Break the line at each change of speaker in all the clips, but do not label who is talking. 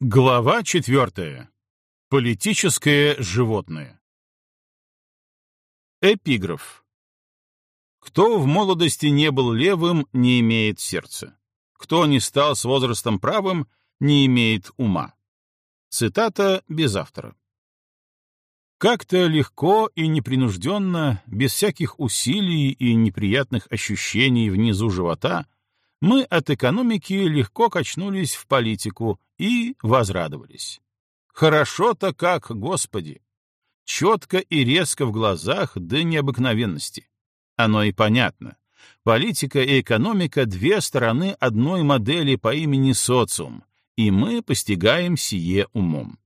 Глава четвертая. Политическое животное. Эпиграф. Кто в молодости не был левым, не имеет сердца. Кто не стал с возрастом правым, не имеет ума. Цитата без автора. Как-то легко и непринужденно, без всяких усилий и неприятных ощущений внизу живота — мы от экономики легко качнулись в политику и возрадовались. Хорошо-то как, Господи! Четко и резко в глазах до необыкновенности. Оно и понятно. Политика и экономика — две стороны одной модели по имени социум, и мы постигаем сие умом.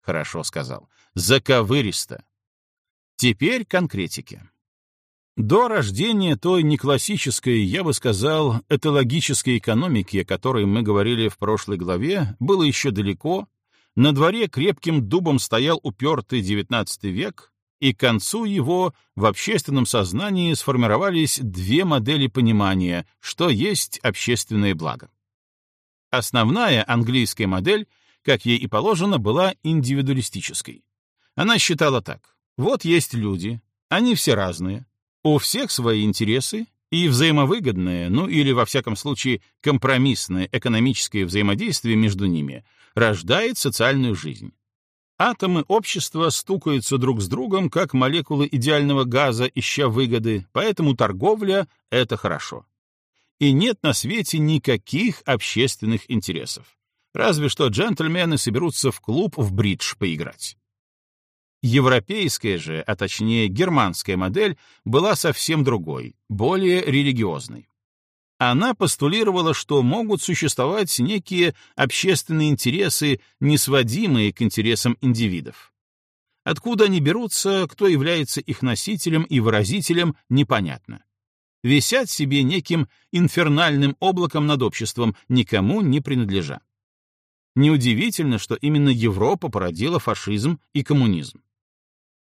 Хорошо сказал. Заковыристо. Теперь конкретики. До рождения той неклассической, я бы сказал, этологической экономики, о которой мы говорили в прошлой главе, было еще далеко, на дворе крепким дубом стоял упертый XIX век, и к концу его в общественном сознании сформировались две модели понимания, что есть общественное благо. Основная английская модель, как ей и положено, была индивидуалистической. Она считала так. Вот есть люди, они все разные, у всех свои интересы, и взаимовыгодное, ну или, во всяком случае, компромиссное экономическое взаимодействие между ними рождает социальную жизнь. Атомы общества стукаются друг с другом, как молекулы идеального газа, ища выгоды, поэтому торговля — это хорошо. И нет на свете никаких общественных интересов. Разве что джентльмены соберутся в клуб в бридж поиграть. Европейская же, а точнее германская модель, была совсем другой, более религиозной. Она постулировала, что могут существовать некие общественные интересы, не сводимые к интересам индивидов. Откуда они берутся, кто является их носителем и выразителем, непонятно. Висят себе неким инфернальным облаком над обществом, никому не принадлежа. Неудивительно, что именно Европа породила фашизм и коммунизм.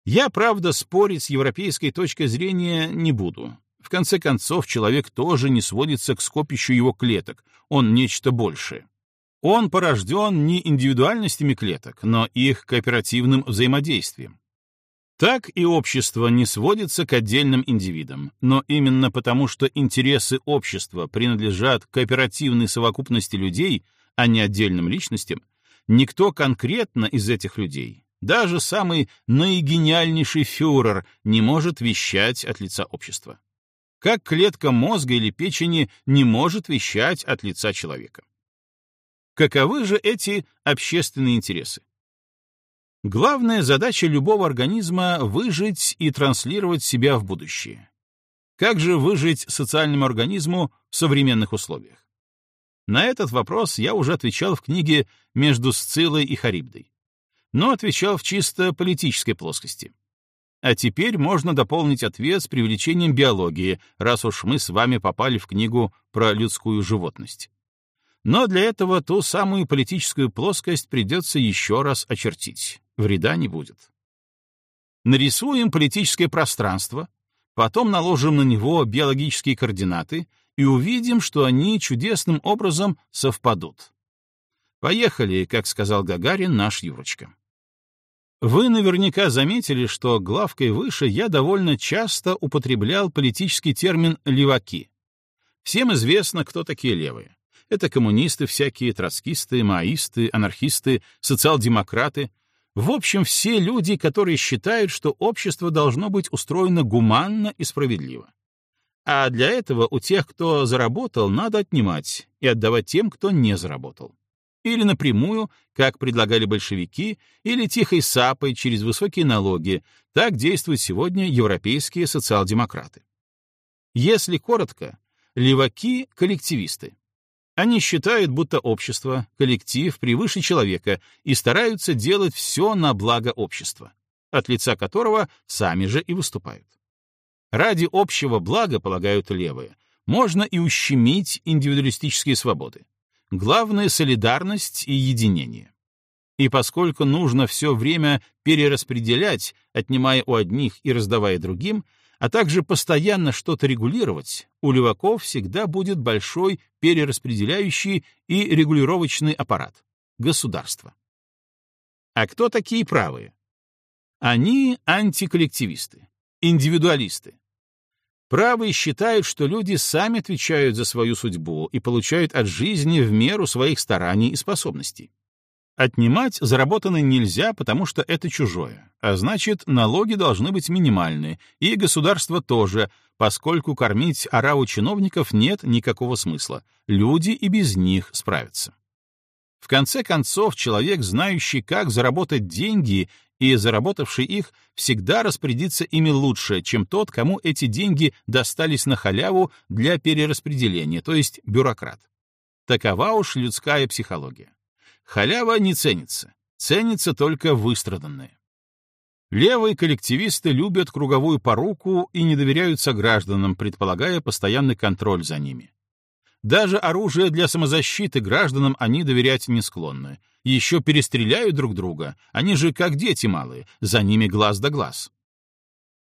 Я, правда, спорить с европейской точкой зрения не буду. В конце концов, человек тоже не сводится к скопищу его клеток, он нечто большее. Он порожден не индивидуальностями клеток, но их кооперативным взаимодействием. Так и общество не сводится к отдельным индивидам, но именно потому, что интересы общества принадлежат кооперативной совокупности людей, а не отдельным личностям, никто конкретно из этих людей, даже самый наигениальнейший фюрер не может вещать от лица общества. Как клетка мозга или печени не может вещать от лица человека. Каковы же эти общественные интересы? Главная задача любого организма — выжить и транслировать себя в будущее. Как же выжить социальному организму в современных условиях? На этот вопрос я уже отвечал в книге «Между Сцилой и Харибдой» но отвечал в чисто политической плоскости. А теперь можно дополнить ответ с привлечением биологии, раз уж мы с вами попали в книгу про людскую животность. Но для этого ту самую политическую плоскость придется еще раз очертить. Вреда не будет. Нарисуем политическое пространство, потом наложим на него биологические координаты и увидим, что они чудесным образом совпадут. Поехали, как сказал Гагарин, наш Юрочка. Вы наверняка заметили, что главкой выше я довольно часто употреблял политический термин «леваки». Всем известно, кто такие левые. Это коммунисты всякие, троцкисты, маоисты, анархисты, социал-демократы. В общем, все люди, которые считают, что общество должно быть устроено гуманно и справедливо. А для этого у тех, кто заработал, надо отнимать и отдавать тем, кто не заработал или напрямую, как предлагали большевики, или тихой сапой через высокие налоги, так действуют сегодня европейские социал-демократы. Если коротко, леваки — коллективисты. Они считают, будто общество, коллектив превыше человека и стараются делать все на благо общества, от лица которого сами же и выступают. Ради общего блага, полагают левые, можно и ущемить индивидуалистические свободы. Главное — солидарность и единение. И поскольку нужно все время перераспределять, отнимая у одних и раздавая другим, а также постоянно что-то регулировать, у леваков всегда будет большой перераспределяющий и регулировочный аппарат. государство. А кто такие правые? Они антиколлективисты, индивидуалисты. Правые считают, что люди сами отвечают за свою судьбу и получают от жизни в меру своих стараний и способностей. Отнимать заработанное нельзя, потому что это чужое, а значит, налоги должны быть минимальны, и государство тоже, поскольку кормить ораву чиновников нет никакого смысла, люди и без них справятся. В конце концов, человек, знающий, как заработать деньги и заработавший их, всегда распорядится ими лучше, чем тот, кому эти деньги достались на халяву для перераспределения, то есть бюрократ. Такова уж людская психология. Халява не ценится, ценится только выстраданное. Левые коллективисты любят круговую поруку и не доверяют согражданам, предполагая постоянный контроль за ними. Даже оружие для самозащиты гражданам они доверять не склонны. Еще перестреляют друг друга, они же как дети малые, за ними глаз да глаз.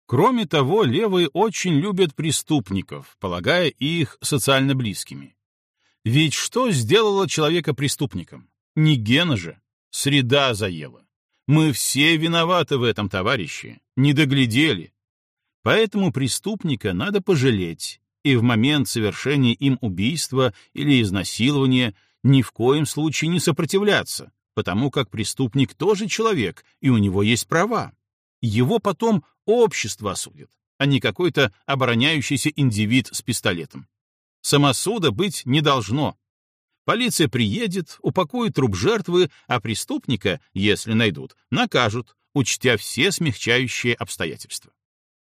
Кроме того, левые очень любят преступников, полагая их социально близкими. Ведь что сделало человека преступником? Не гена же. Среда заела. Мы все виноваты в этом, товарищи. Не доглядели. Поэтому преступника надо пожалеть, и в момент совершения им убийства или изнасилования ни в коем случае не сопротивляться, потому как преступник тоже человек, и у него есть права. Его потом общество осудит, а не какой-то обороняющийся индивид с пистолетом. Самосуда быть не должно, Полиция приедет, упакует труп жертвы, а преступника, если найдут, накажут, учтя все смягчающие обстоятельства.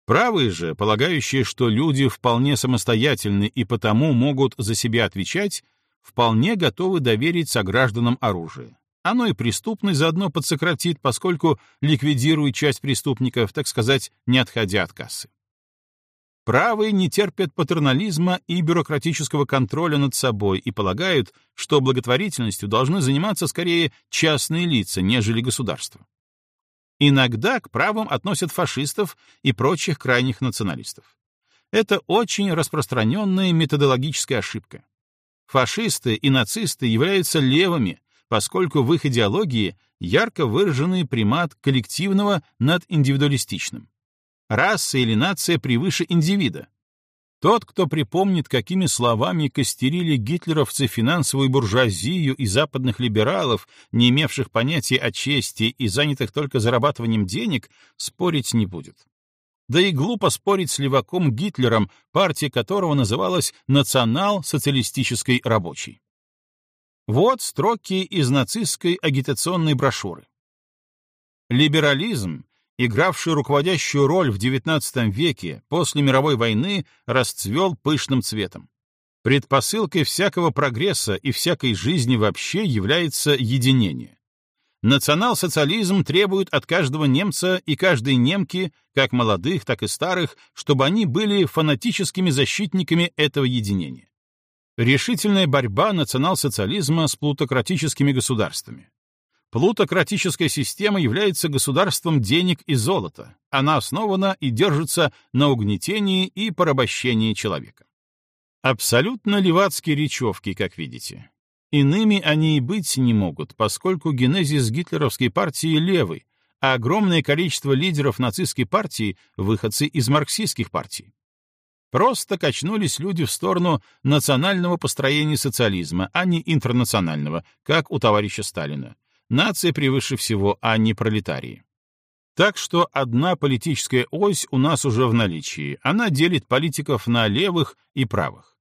Правые же, полагающие, что люди вполне самостоятельны и потому могут за себя отвечать, вполне готовы доверить согражданам оружие. Оно и преступность заодно подсократит, поскольку ликвидирует часть преступников, так сказать, не отходя от кассы. Правые не терпят патернализма и бюрократического контроля над собой и полагают, что благотворительностью должны заниматься скорее частные лица, нежели государство. Иногда к правым относят фашистов и прочих крайних националистов. Это очень распространенная методологическая ошибка. Фашисты и нацисты являются левыми, поскольку в их идеологии ярко выраженный примат коллективного над индивидуалистичным. Раса или нация превыше индивида. Тот, кто припомнит, какими словами костерили гитлеровцы финансовую буржуазию и западных либералов, не имевших понятия о чести и занятых только зарабатыванием денег, спорить не будет. Да и глупо спорить с леваком Гитлером, партия которого называлась «Национал-социалистической рабочей». Вот строки из нацистской агитационной брошюры. Либерализм игравший руководящую роль в XIX веке после мировой войны, расцвел пышным цветом. Предпосылкой всякого прогресса и всякой жизни вообще является единение. Национал-социализм требует от каждого немца и каждой немки, как молодых, так и старых, чтобы они были фанатическими защитниками этого единения. Решительная борьба национал-социализма с плутократическими государствами. Плутократическая система является государством денег и золота. Она основана и держится на угнетении и порабощении человека. Абсолютно левацкие речевки, как видите. Иными они и быть не могут, поскольку генезис гитлеровской партии левый, а огромное количество лидеров нацистской партии — выходцы из марксистских партий. Просто качнулись люди в сторону национального построения социализма, а не интернационального, как у товарища Сталина Нация превыше всего, а не пролетарии. Так что одна политическая ось у нас уже в наличии. Она делит политиков на левых и правых.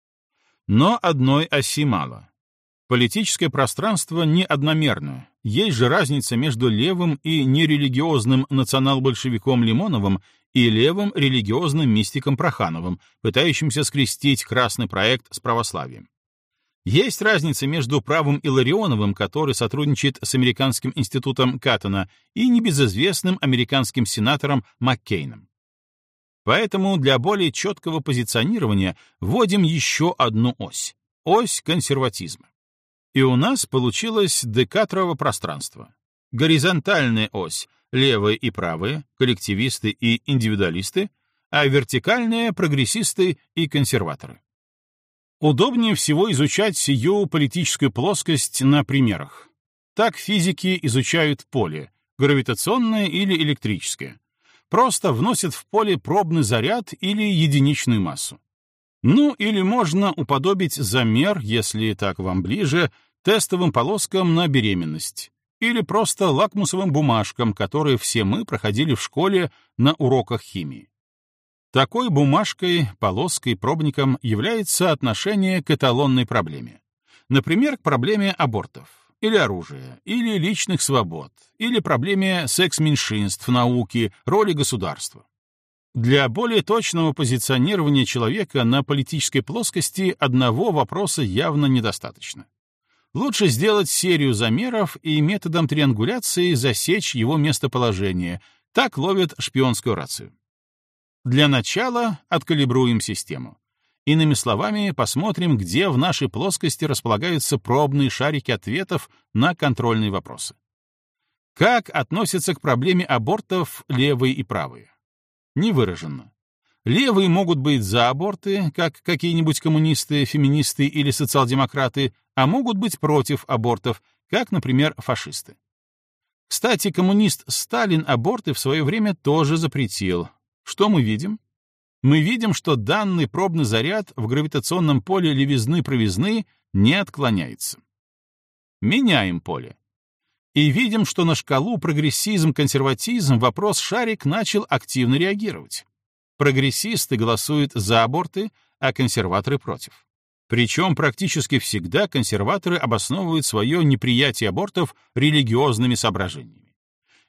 Но одной оси мало. Политическое пространство не одномерно. Есть же разница между левым и нерелигиозным национал-большевиком Лимоновым и левым религиозным мистиком Прохановым, пытающимся скрестить красный проект с православием. Есть разница между правым Иларионовым, который сотрудничает с Американским институтом Каттона, и небезызвестным американским сенатором Маккейном. Поэтому для более четкого позиционирования вводим еще одну ось — ось консерватизма. И у нас получилось декатрово пространство. Горизонтальная ось — левые и правые, коллективисты и индивидуалисты, а вертикальная — прогрессисты и консерваторы. Удобнее всего изучать сию политическую плоскость на примерах. Так физики изучают поле, гравитационное или электрическое. Просто вносят в поле пробный заряд или единичную массу. Ну, или можно уподобить замер, если так вам ближе, тестовым полоскам на беременность или просто лакмусовым бумажкам, которые все мы проходили в школе на уроках химии. Такой бумажкой, полоской, пробником является отношение к эталонной проблеме. Например, к проблеме абортов, или оружия, или личных свобод, или проблеме секс-меньшинств, науки, роли государства. Для более точного позиционирования человека на политической плоскости одного вопроса явно недостаточно. Лучше сделать серию замеров и методом триангуляции засечь его местоположение. Так ловят шпионскую рацию. Для начала откалибруем систему. Иными словами, посмотрим, где в нашей плоскости располагаются пробные шарики ответов на контрольные вопросы. Как относятся к проблеме абортов левые и правые? Невыраженно. Левые могут быть за аборты, как какие-нибудь коммунисты, феминисты или социал-демократы, а могут быть против абортов, как, например, фашисты. Кстати, коммунист Сталин аборты в свое время тоже запретил. Что мы видим? Мы видим, что данный пробный заряд в гравитационном поле левизны-провизны не отклоняется. Меняем поле. И видим, что на шкалу прогрессизм-консерватизм вопрос шарик начал активно реагировать. Прогрессисты голосуют за аборты, а консерваторы против. Причем практически всегда консерваторы обосновывают свое неприятие абортов религиозными соображениями.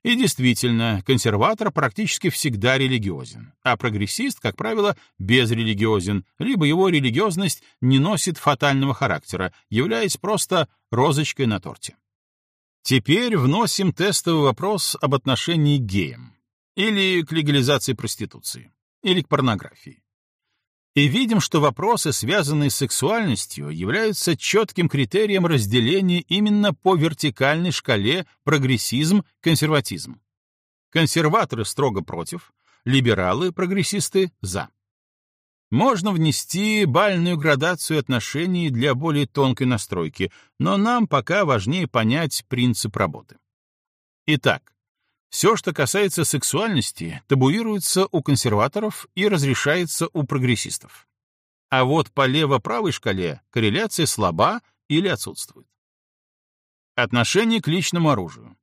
И действительно, консерватор практически всегда религиозен, а прогрессист, как правило, безрелигиозен, либо его религиозность не носит фатального характера, являясь просто розочкой на торте. Теперь вносим тестовый вопрос об отношении к геям или к легализации проституции или к порнографии. И видим, что вопросы, связанные с сексуальностью, являются четким критерием разделения именно по вертикальной шкале прогрессизм-консерватизм. Консерваторы строго против, либералы, прогрессисты — за. Можно внести бальную градацию отношений для более тонкой настройки, но нам пока важнее понять принцип работы. Итак, все, что касается сексуальности, табуируется у консерваторов и разрешается у прогрессистов. А вот по лево-правой шкале корреляция слаба или отсутствует. Отношение к личному оружию.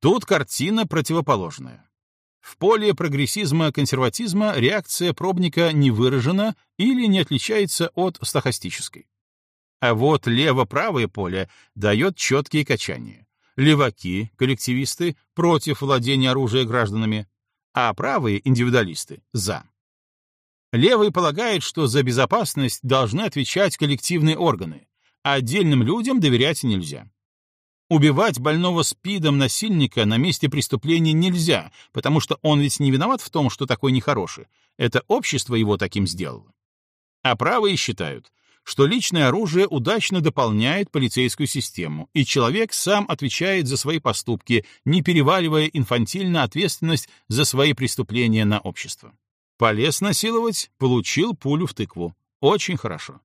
Тут картина противоположная. В поле прогрессизма-консерватизма реакция пробника не выражена или не отличается от стохастической. А вот лево-правое поле дает четкие качания леваки, коллективисты, против владения оружием гражданами, а правые, индивидуалисты, за. Левые полагают, что за безопасность должны отвечать коллективные органы, а отдельным людям доверять нельзя. Убивать больного СПИДом насильника на месте преступления нельзя, потому что он ведь не виноват в том, что такой нехороший. Это общество его таким сделало. А правые считают, что личное оружие удачно дополняет полицейскую систему, и человек сам отвечает за свои поступки, не переваливая инфантильно ответственность за свои преступления на общество. Полез насиловать, получил пулю в тыкву. Очень хорошо.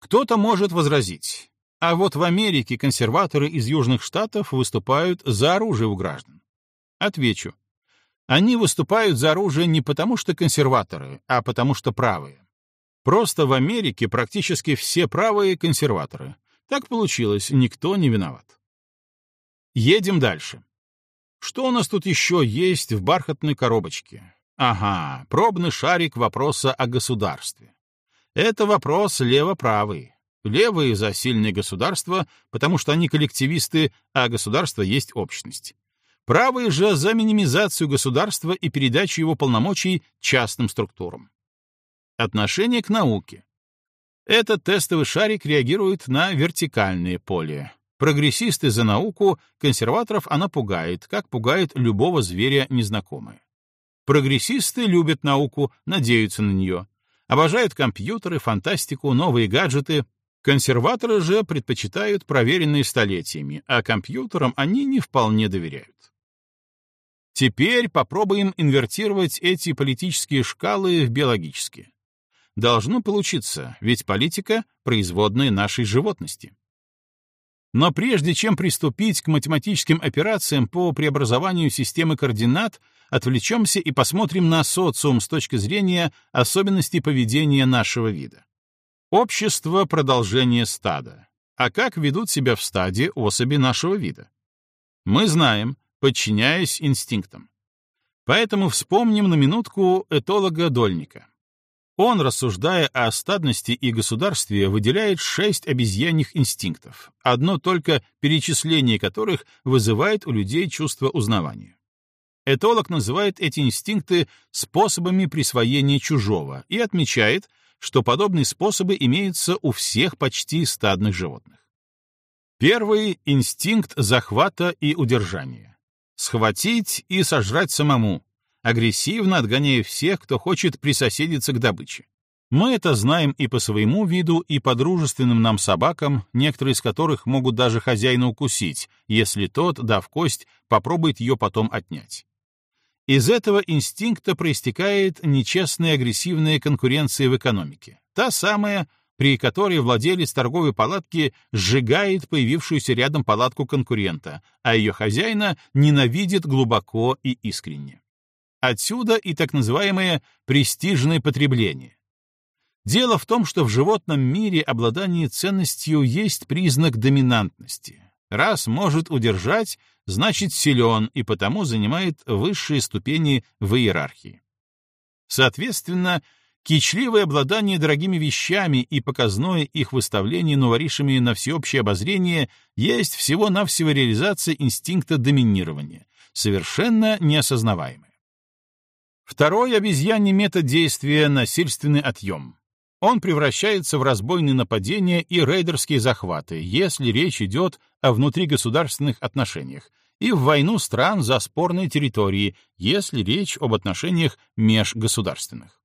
Кто-то может возразить, а вот в Америке консерваторы из Южных Штатов выступают за оружие у граждан. Отвечу. Они выступают за оружие не потому, что консерваторы, а потому, что правые. Просто в Америке практически все правые консерваторы. Так получилось, никто не виноват. Едем дальше. Что у нас тут еще есть в бархатной коробочке? Ага, пробный шарик вопроса о государстве. Это вопрос лево-правый. Левые за сильное государство, потому что они коллективисты, а государство есть общность. Правые же за минимизацию государства и передачу его полномочий частным структурам. Отношение к науке. Этот тестовый шарик реагирует на вертикальное поле. Прогрессисты за науку, консерваторов она пугает, как пугает любого зверя незнакомое. Прогрессисты любят науку, надеются на нее. Обожают компьютеры, фантастику, новые гаджеты. Консерваторы же предпочитают проверенные столетиями, а компьютерам они не вполне доверяют. Теперь попробуем инвертировать эти политические шкалы в биологические. Должно получиться, ведь политика — производная нашей животности. Но прежде чем приступить к математическим операциям по преобразованию системы координат, отвлечемся и посмотрим на социум с точки зрения особенностей поведения нашего вида. Общество — продолжение стада. А как ведут себя в стаде особи нашего вида? Мы знаем, подчиняясь инстинктам. Поэтому вспомним на минутку этолога Дольника. Он, рассуждая о стадности и государстве, выделяет шесть обезьяньих инстинктов, одно только перечисление которых вызывает у людей чувство узнавания. Этолог называет эти инстинкты способами присвоения чужого и отмечает, что подобные способы имеются у всех почти стадных животных. Первый — инстинкт захвата и удержания. Схватить и сожрать самому, агрессивно отгоняя всех, кто хочет присоседиться к добыче. Мы это знаем и по своему виду, и по дружественным нам собакам, некоторые из которых могут даже хозяина укусить, если тот, дав кость, попробует ее потом отнять. Из этого инстинкта проистекает нечестная агрессивная конкуренция в экономике, та самая, при которой владелец торговой палатки сжигает появившуюся рядом палатку конкурента, а ее хозяина ненавидит глубоко и искренне. Отсюда и так называемое престижное потребление. Дело в том, что в животном мире обладание ценностью есть признак доминантности. Раз может удержать, значит силен и потому занимает высшие ступени в иерархии. Соответственно, кичливое обладание дорогими вещами и показное их выставление новоришами на всеобщее обозрение есть всего-навсего реализация инстинкта доминирования, совершенно неосознаваемая. Второй обезьяний метод действия — насильственный отъем. Он превращается в разбойные нападения и рейдерские захваты, если речь идет о внутригосударственных отношениях, и в войну стран за спорные территории, если речь об отношениях межгосударственных.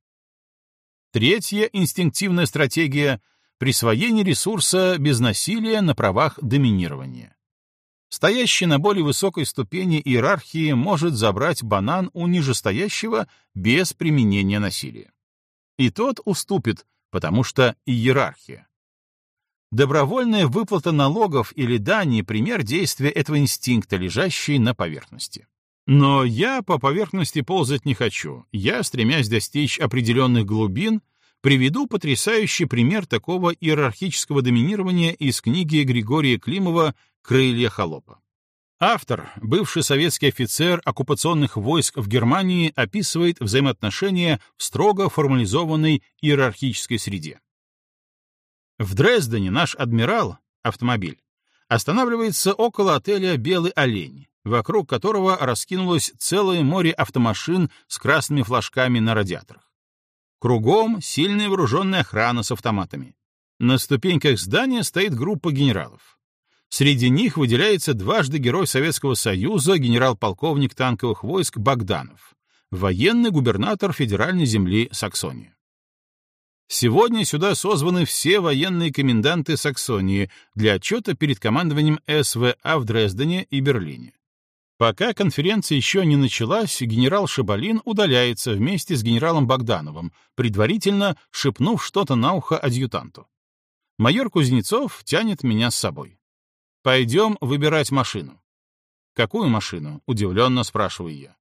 Третья инстинктивная стратегия — присвоение ресурса без насилия на правах доминирования. Стоящий на более высокой ступени иерархии может забрать банан у нижестоящего без применения насилия. И тот уступит, потому что иерархия. Добровольная выплата налогов или дани — пример действия этого инстинкта, лежащий на поверхности. Но я по поверхности ползать не хочу. Я, стремясь достичь определенных глубин, приведу потрясающий пример такого иерархического доминирования из книги Григория Климова «Крылья холопа». Автор, бывший советский офицер оккупационных войск в Германии, описывает взаимоотношения в строго формализованной иерархической среде. В Дрездене наш адмирал, автомобиль, останавливается около отеля «Белый олень», вокруг которого раскинулось целое море автомашин с красными флажками на радиаторах. Кругом сильная вооруженная охрана с автоматами. На ступеньках здания стоит группа генералов. Среди них выделяется дважды Герой Советского Союза генерал-полковник танковых войск Богданов, военный губернатор федеральной земли Саксония. Сегодня сюда созваны все военные коменданты Саксонии для отчета перед командованием СВА в Дрездене и Берлине. Пока конференция еще не началась, генерал Шабалин удаляется вместе с генералом Богдановым, предварительно шепнув что-то на ухо адъютанту. Майор Кузнецов тянет меня с собой. Пойдем выбирать машину. Какую машину? Удивленно спрашиваю я.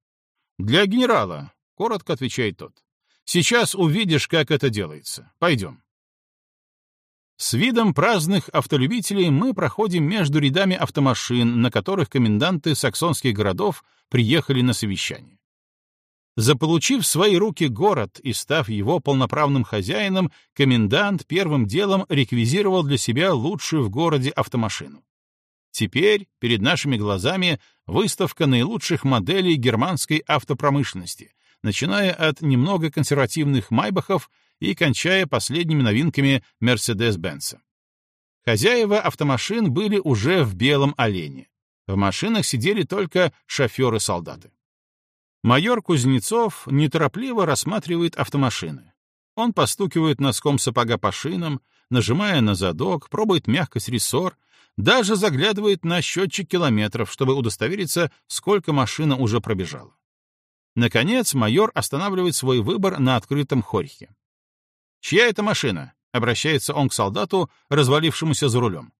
Для генерала, коротко отвечает тот. Сейчас увидишь, как это делается. Пойдем. С видом праздных автолюбителей мы проходим между рядами автомашин, на которых коменданты саксонских городов приехали на совещание. Заполучив в свои руки город и став его полноправным хозяином, комендант первым делом реквизировал для себя лучшую в городе автомашину. Теперь перед нашими глазами выставка наилучших моделей германской автопромышленности, начиная от немного консервативных майбахов и кончая последними новинками Mercedes-Benz. Хозяева автомашин были уже в белом олене. В машинах сидели только шоферы-солдаты. Майор Кузнецов неторопливо рассматривает автомашины. Он постукивает носком сапога по шинам, нажимая на задок, пробует мягкость рессор, даже заглядывает на счетчик километров, чтобы удостовериться, сколько машина уже пробежала. Наконец майор останавливает свой выбор на открытом хорьхе. «Чья это машина?» — обращается он к солдату, развалившемуся за рулем.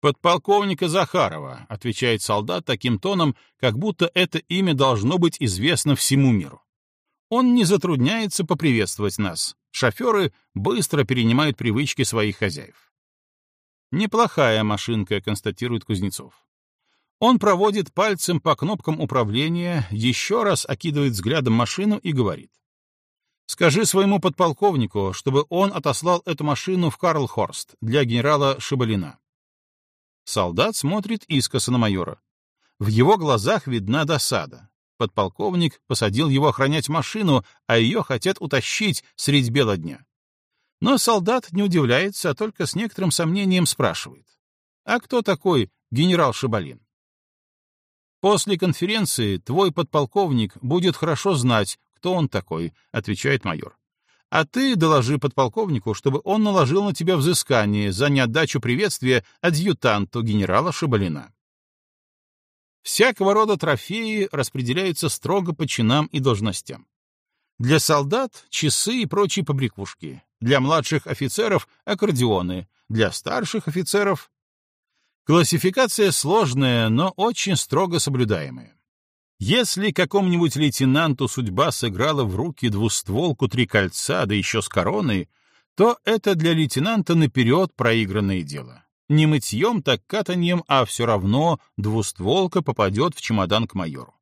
«Подполковника Захарова», — отвечает солдат таким тоном, как будто это имя должно быть известно всему миру. Он не затрудняется поприветствовать нас. Шоферы быстро перенимают привычки своих хозяев. «Неплохая машинка», — констатирует Кузнецов. Он проводит пальцем по кнопкам управления, еще раз окидывает взглядом машину и говорит. «Скажи своему подполковнику, чтобы он отослал эту машину в Карлхорст для генерала Шибалина. Солдат смотрит искоса на майора. В его глазах видна досада. Подполковник посадил его охранять машину, а ее хотят утащить средь бела дня. Но солдат не удивляется, а только с некоторым сомнением спрашивает. «А кто такой генерал Шабалин?» «После конференции твой подполковник будет хорошо знать, кто он такой», — отвечает майор. А ты доложи подполковнику, чтобы он наложил на тебя взыскание за неотдачу приветствия адъютанту генерала Шабалина. Всякого рода трофеи распределяются строго по чинам и должностям. Для солдат — часы и прочие побрякушки, для младших офицеров — аккордеоны, для старших офицеров — классификация сложная, но очень строго соблюдаемая. Если какому-нибудь лейтенанту судьба сыграла в руки двустволку три кольца, да еще с короной, то это для лейтенанта наперед проигранное дело. Не мытьем, так катаньем, а все равно двустволка попадет в чемодан к майору.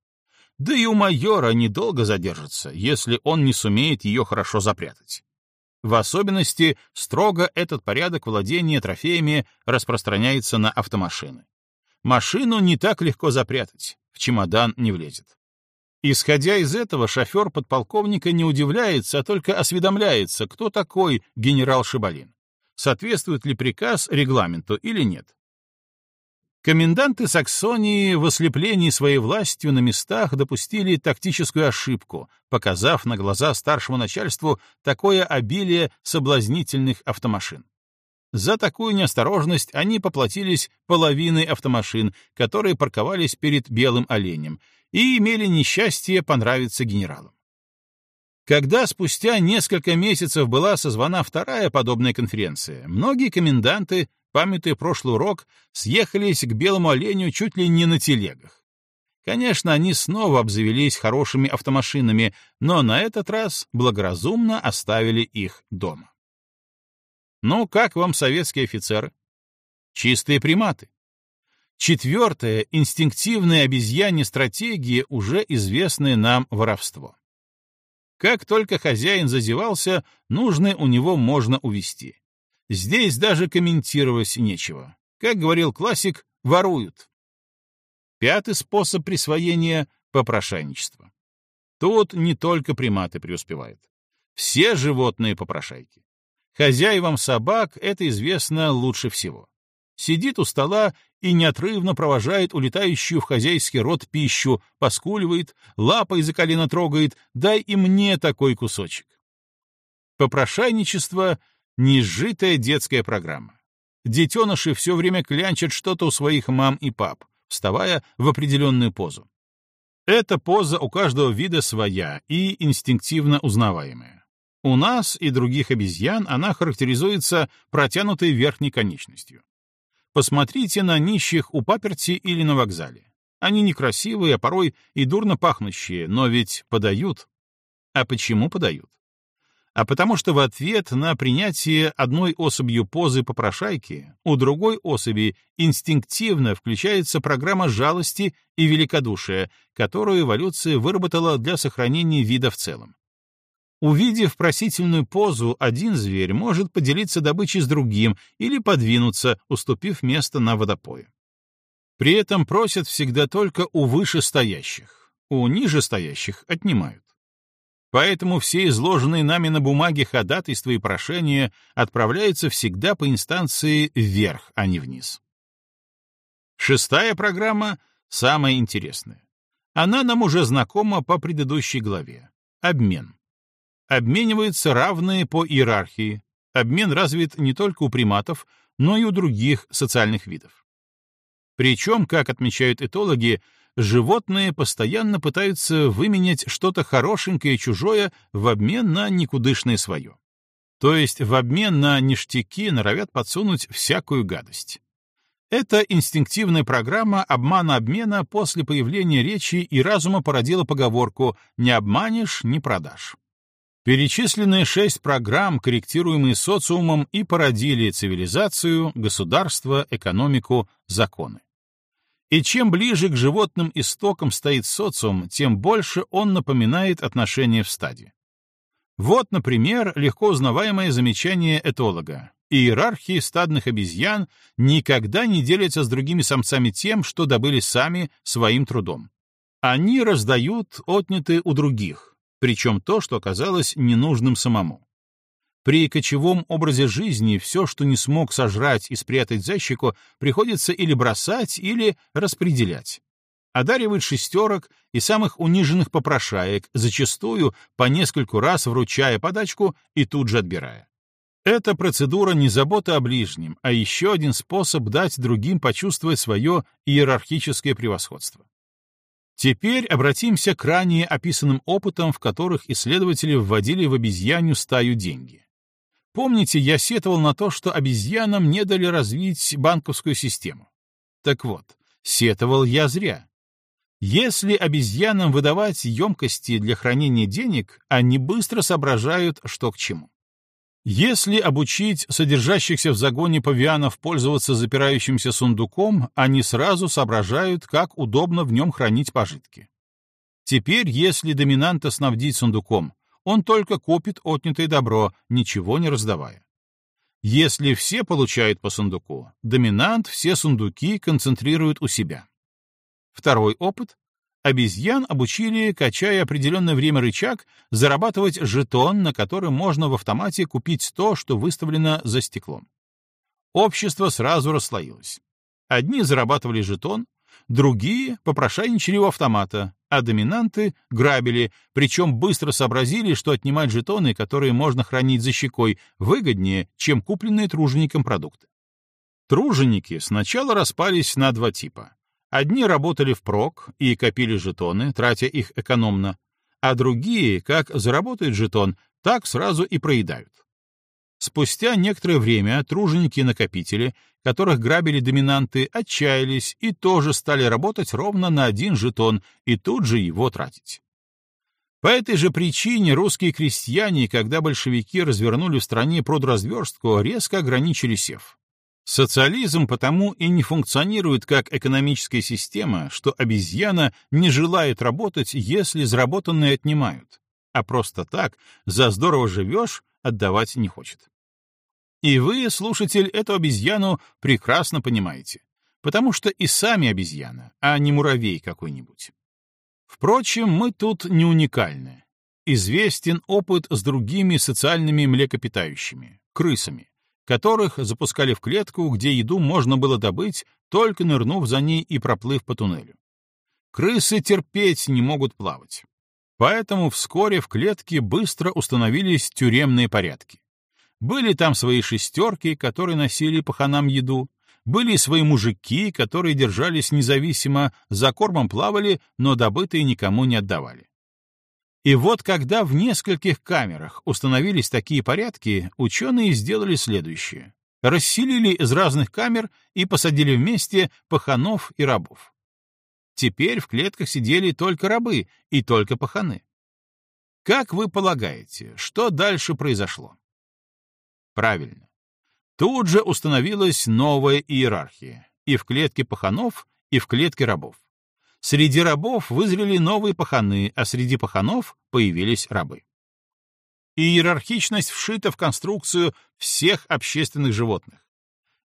Да и у майора недолго задержится, если он не сумеет ее хорошо запрятать. В особенности строго этот порядок владения трофеями распространяется на автомашины. Машину не так легко запрятать в чемодан не влезет. Исходя из этого, шофер подполковника не удивляется, а только осведомляется, кто такой генерал Шибалин. Соответствует ли приказ регламенту или нет. Коменданты Саксонии в ослеплении своей властью на местах допустили тактическую ошибку, показав на глаза старшему начальству такое обилие соблазнительных автомашин. За такую неосторожность они поплатились половиной автомашин, которые парковались перед белым оленем, и имели несчастье понравиться генералам. Когда спустя несколько месяцев была созвана вторая подобная конференция, многие коменданты, памятуя прошлый урок, съехались к белому оленю чуть ли не на телегах. Конечно, они снова обзавелись хорошими автомашинами, но на этот раз благоразумно оставили их дома. Ну, как вам советские офицеры? Чистые приматы. Четвертая — инстинктивная обезьянья стратегия, уже известное нам воровство. Как только хозяин зазевался, нужное у него можно увести. Здесь даже комментировать нечего. Как говорил классик, воруют. Пятый способ присвоения — попрошайничество. Тут не только приматы преуспевают. Все животные попрошайки. Хозяевам собак это известно лучше всего. Сидит у стола и неотрывно провожает улетающую в хозяйский рот пищу, поскуливает, лапой за колено трогает, дай и мне такой кусочек. Попрошайничество — несжитая детская программа. Детеныши все время клянчат что-то у своих мам и пап, вставая в определенную позу. Эта поза у каждого вида своя и инстинктивно узнаваемая. У нас и других обезьян она характеризуется протянутой верхней конечностью. Посмотрите на нищих у паперти или на вокзале. Они некрасивые, а порой и дурно пахнущие, но ведь подают. А почему подают? А потому что в ответ на принятие одной особью позы попрошайки у другой особи инстинктивно включается программа жалости и великодушия, которую эволюция выработала для сохранения вида в целом. Увидев просительную позу, один зверь может поделиться добычей с другим или подвинуться, уступив место на водопое. При этом просят всегда только у вышестоящих, у нижестоящих отнимают. Поэтому все изложенные нами на бумаге ходатайства и прошения отправляются всегда по инстанции вверх, а не вниз. Шестая программа — самая интересная. Она нам уже знакома по предыдущей главе. Обмен обмениваются равные по иерархии. Обмен развит не только у приматов, но и у других социальных видов. Причем, как отмечают этологи, животные постоянно пытаются выменять что-то хорошенькое чужое в обмен на никудышное свое. То есть в обмен на ништяки норовят подсунуть всякую гадость. Эта инстинктивная программа обмана-обмена после появления речи и разума породила поговорку «не обманешь — не продашь». Перечисленные шесть программ, корректируемые социумом, и породили цивилизацию, государство, экономику, законы. И чем ближе к животным истокам стоит социум, тем больше он напоминает отношения в стаде. Вот, например, легко узнаваемое замечание этолога. Иерархии стадных обезьян никогда не делятся с другими самцами тем, что добыли сами своим трудом. Они раздают отнятые у других, причем то, что оказалось ненужным самому. При кочевом образе жизни все, что не смог сожрать и спрятать за щеку, приходится или бросать, или распределять. Одаривает шестерок и самых униженных попрошаек, зачастую по нескольку раз вручая подачку и тут же отбирая. Эта процедура не забота о ближнем, а еще один способ дать другим почувствовать свое иерархическое превосходство. Теперь обратимся к ранее описанным опытам, в которых исследователи вводили в обезьянью стаю деньги. Помните, я сетовал на то, что обезьянам не дали развить банковскую систему. Так вот, сетовал я зря. Если обезьянам выдавать емкости для хранения денег, они быстро соображают, что к чему. Если обучить содержащихся в загоне павианов пользоваться запирающимся сундуком, они сразу соображают, как удобно в нем хранить пожитки. Теперь, если доминанта снабдить сундуком, он только копит отнятое добро, ничего не раздавая. Если все получают по сундуку, доминант все сундуки концентрирует у себя. Второй опыт Обезьян обучили, качая определенное время рычаг, зарабатывать жетон, на который можно в автомате купить то, что выставлено за стеклом. Общество сразу расслоилось. Одни зарабатывали жетон, другие попрошайничали у автомата, а доминанты грабили, причем быстро сообразили, что отнимать жетоны, которые можно хранить за щекой, выгоднее, чем купленные тружеником продукты. Труженики сначала распались на два типа Одни работали впрок и копили жетоны, тратя их экономно, а другие, как заработают жетон, так сразу и проедают. Спустя некоторое время труженики-накопители, которых грабили доминанты, отчаялись и тоже стали работать ровно на один жетон и тут же его тратить. По этой же причине русские крестьяне, когда большевики развернули в стране продразверстку, резко ограничили сев. Социализм потому и не функционирует как экономическая система, что обезьяна не желает работать, если заработанные отнимают, а просто так, за здорово живешь, отдавать не хочет. И вы, слушатель, эту обезьяну прекрасно понимаете, потому что и сами обезьяна, а не муравей какой-нибудь. Впрочем, мы тут не уникальны. Известен опыт с другими социальными млекопитающими — крысами которых запускали в клетку, где еду можно было добыть, только нырнув за ней и проплыв по туннелю. Крысы терпеть не могут плавать. Поэтому вскоре в клетке быстро установились тюремные порядки. Были там свои шестерки, которые носили паханам еду, были свои мужики, которые держались независимо, за кормом плавали, но добытые никому не отдавали. И вот когда в нескольких камерах установились такие порядки, ученые сделали следующее. Расселили из разных камер и посадили вместе паханов и рабов. Теперь в клетках сидели только рабы и только паханы. Как вы полагаете, что дальше произошло? Правильно. Тут же установилась новая иерархия и в клетке паханов, и в клетке рабов. Среди рабов вызрели новые паханы, а среди паханов появились рабы. Иерархичность вшита в конструкцию всех общественных животных.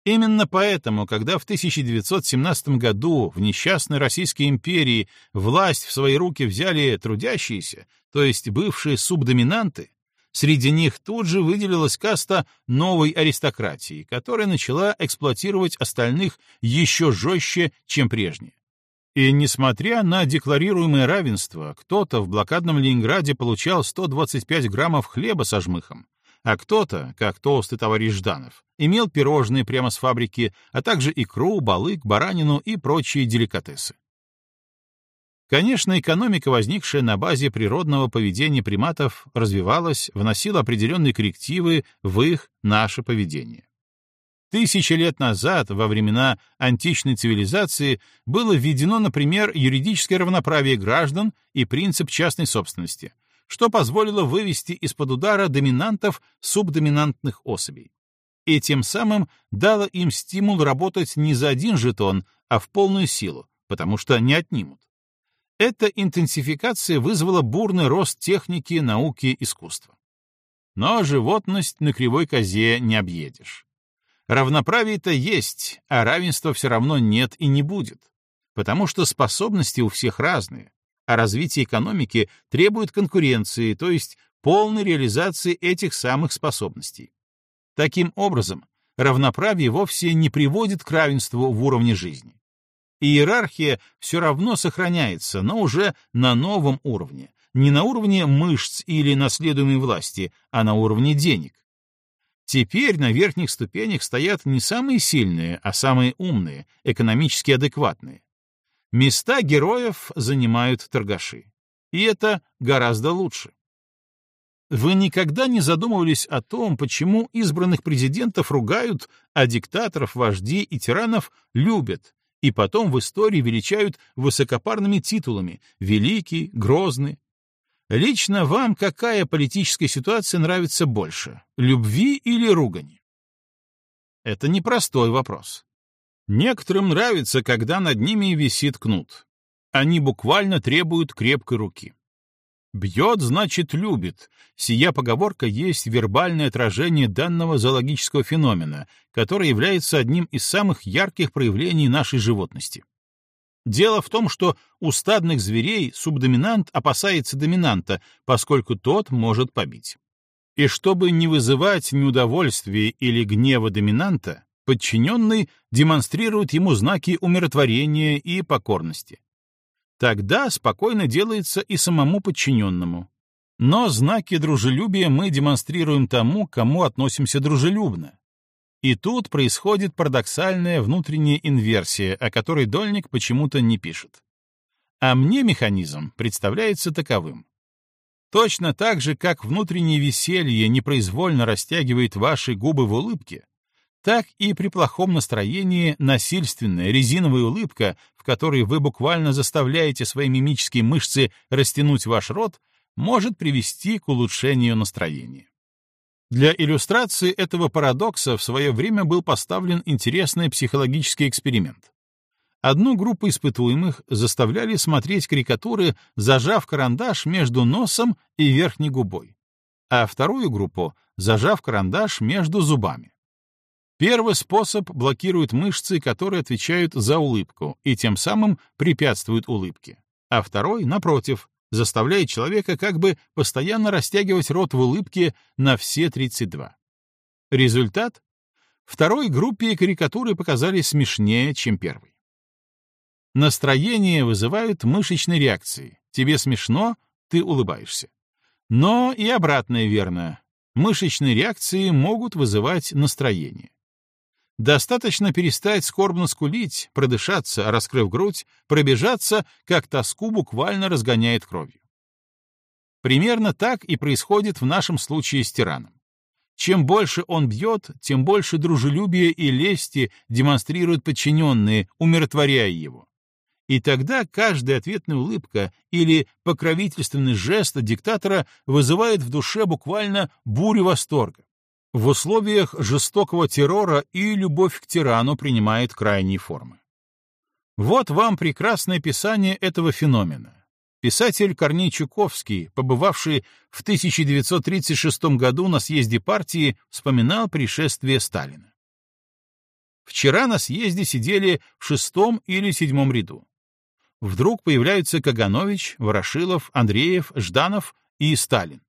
Именно поэтому, когда в 1917 году в несчастной Российской империи власть в свои руки взяли трудящиеся, то есть бывшие субдоминанты, среди них тут же выделилась каста новой аристократии, которая начала эксплуатировать остальных еще жестче, чем прежние. И несмотря на декларируемое равенство, кто-то в блокадном Ленинграде получал 125 граммов хлеба со жмыхом, а кто-то, как толстый товарищ Жданов, имел пирожные прямо с фабрики, а также икру, балык, баранину и прочие деликатесы. Конечно, экономика, возникшая на базе природного поведения приматов, развивалась, вносила определенные коррективы в их, наше поведение. Тысячи лет назад, во времена античной цивилизации, было введено, например, юридическое равноправие граждан и принцип частной собственности, что позволило вывести из-под удара доминантов субдоминантных особей. И тем самым дало им стимул работать не за один жетон, а в полную силу, потому что не отнимут. Эта интенсификация вызвала бурный рост техники, науки, искусства. Но животность на кривой козе не объедешь. Равноправие-то есть, а равенства все равно нет и не будет, потому что способности у всех разные, а развитие экономики требует конкуренции, то есть полной реализации этих самых способностей. Таким образом, равноправие вовсе не приводит к равенству в уровне жизни. Иерархия все равно сохраняется, но уже на новом уровне, не на уровне мышц или наследуемой власти, а на уровне денег, Теперь на верхних ступенях стоят не самые сильные, а самые умные, экономически адекватные. Места героев занимают торгаши. И это гораздо лучше. Вы никогда не задумывались о том, почему избранных президентов ругают, а диктаторов, вождей и тиранов любят, и потом в истории величают высокопарными титулами «Великий», «Грозный», Лично вам какая политическая ситуация нравится больше, любви или ругани? Это непростой вопрос. Некоторым нравится, когда над ними висит кнут. Они буквально требуют крепкой руки. Бьет, значит, любит. Сия поговорка есть вербальное отражение данного зоологического феномена, который является одним из самых ярких проявлений нашей животности. Дело в том, что у стадных зверей субдоминант опасается доминанта, поскольку тот может побить. И чтобы не вызывать неудовольствия или гнева доминанта, подчиненный демонстрирует ему знаки умиротворения и покорности. Тогда спокойно делается и самому подчиненному. Но знаки дружелюбия мы демонстрируем тому, кому относимся дружелюбно, и тут происходит парадоксальная внутренняя инверсия, о которой Дольник почему-то не пишет. А мне механизм представляется таковым. Точно так же, как внутреннее веселье непроизвольно растягивает ваши губы в улыбке, так и при плохом настроении насильственная резиновая улыбка, в которой вы буквально заставляете свои мимические мышцы растянуть ваш рот, может привести к улучшению настроения. Для иллюстрации этого парадокса в свое время был поставлен интересный психологический эксперимент. Одну группу испытуемых заставляли смотреть карикатуры, зажав карандаш между носом и верхней губой, а вторую группу — зажав карандаш между зубами. Первый способ блокирует мышцы, которые отвечают за улыбку, и тем самым препятствуют улыбке, а второй, напротив, заставляет человека как бы постоянно растягивать рот в улыбке на все 32. Результат? Второй группе карикатуры показались смешнее, чем первой. Настроение вызывают мышечные реакции. Тебе смешно, ты улыбаешься. Но и обратное верно. Мышечные реакции могут вызывать настроение. Достаточно перестать скорбно скулить, продышаться, раскрыв грудь, пробежаться, как тоску буквально разгоняет кровью. Примерно так и происходит в нашем случае с тираном. Чем больше он бьет, тем больше дружелюбия и лести демонстрируют подчиненные, умиротворяя его. И тогда каждая ответная улыбка или покровительственный жест диктатора вызывает в душе буквально бурю восторга. В условиях жестокого террора и любовь к тирану принимает крайние формы. Вот вам прекрасное описание этого феномена. Писатель Корней Чуковский, побывавший в 1936 году на съезде партии, вспоминал пришествие Сталина. Вчера на съезде сидели в шестом или седьмом ряду. Вдруг появляются Каганович, Ворошилов, Андреев, Жданов и Сталин.